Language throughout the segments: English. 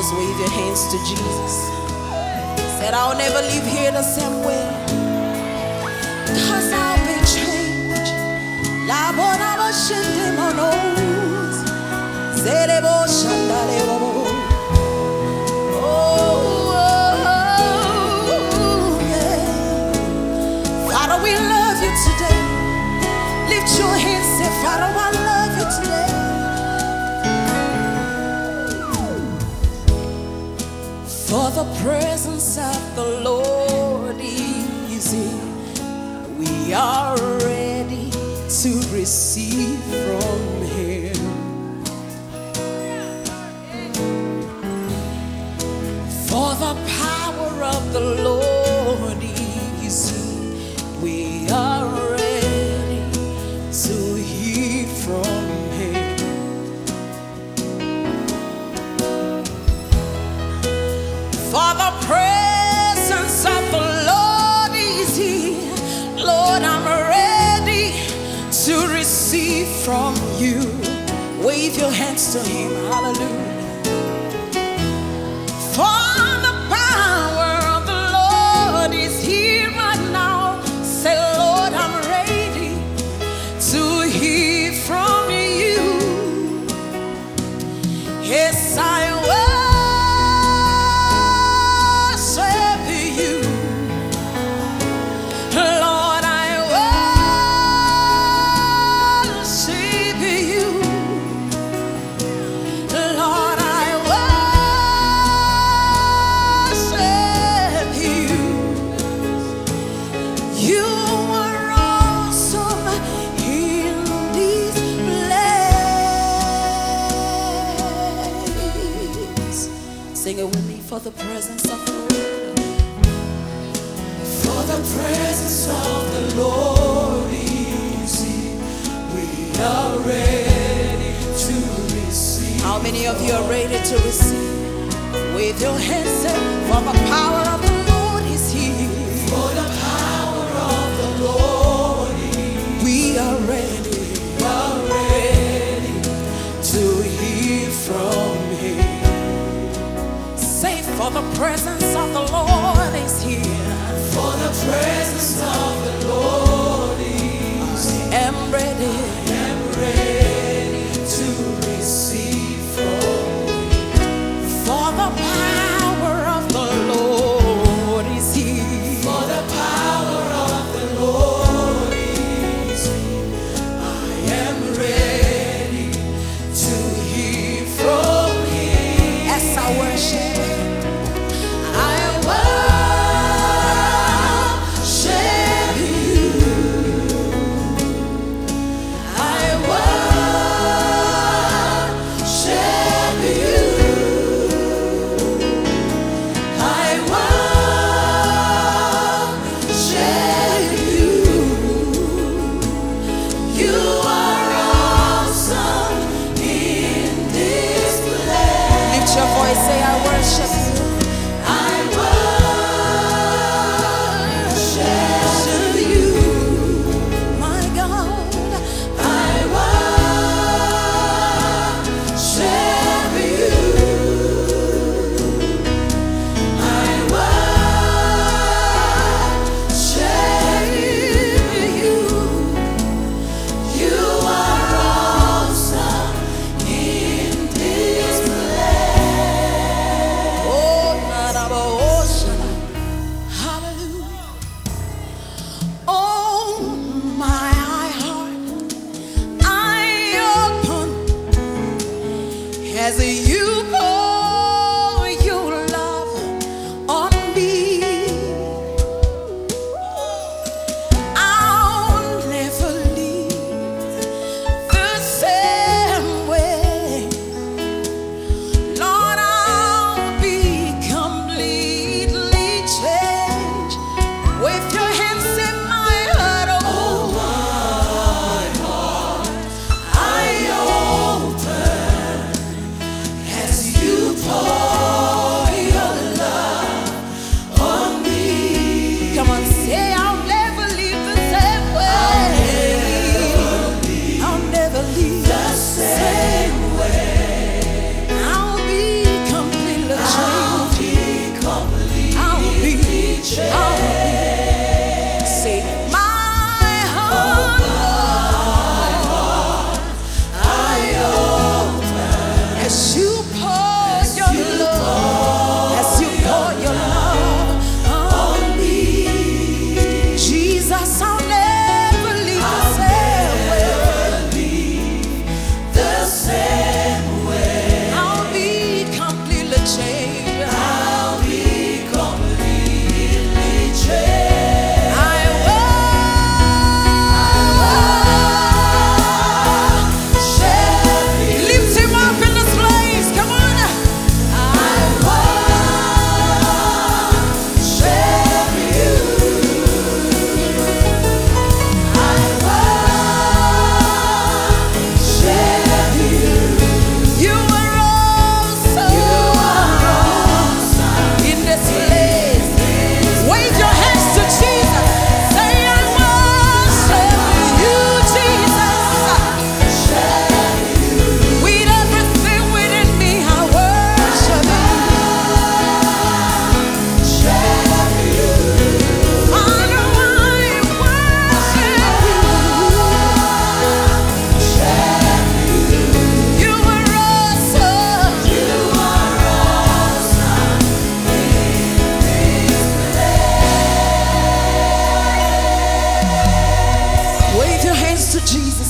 just wave your hands to Jesus. Said, I'll never leave here the same way. Cause I'll be changed. La bona see. you. Wave your hands to him. Hallelujah. For the power of the Lord is here right now. Say, Lord, I'm ready to hear from you. Yes, I the presence of the Lord. For the presence of the Lord is here. We are ready to receive. How many of you are ready to receive? With your hands up for the power presence of the Lord is here. For the presence of as you Jesus.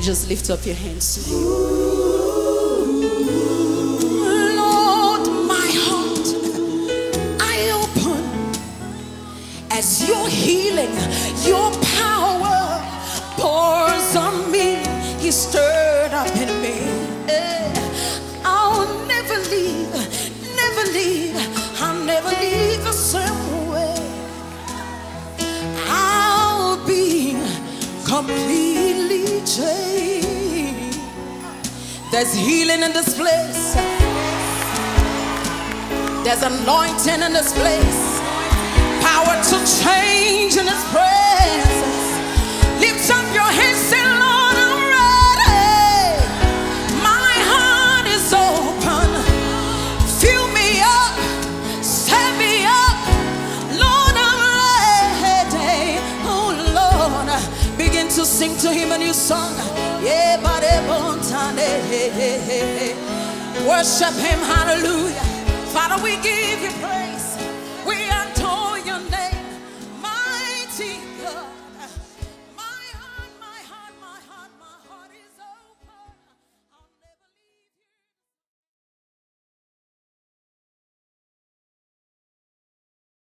just lift up your hands to Him. Lord, my heart I open as your healing, your power pours on me. He stirred up in me. Eh, I'll never leave, never leave, I'll never leave the same way. I'll be completely changed. There's healing in this place. There's anointing in this place. Power to change in this place. Lift up your hands, Worship him, hallelujah. Father, we give you praise.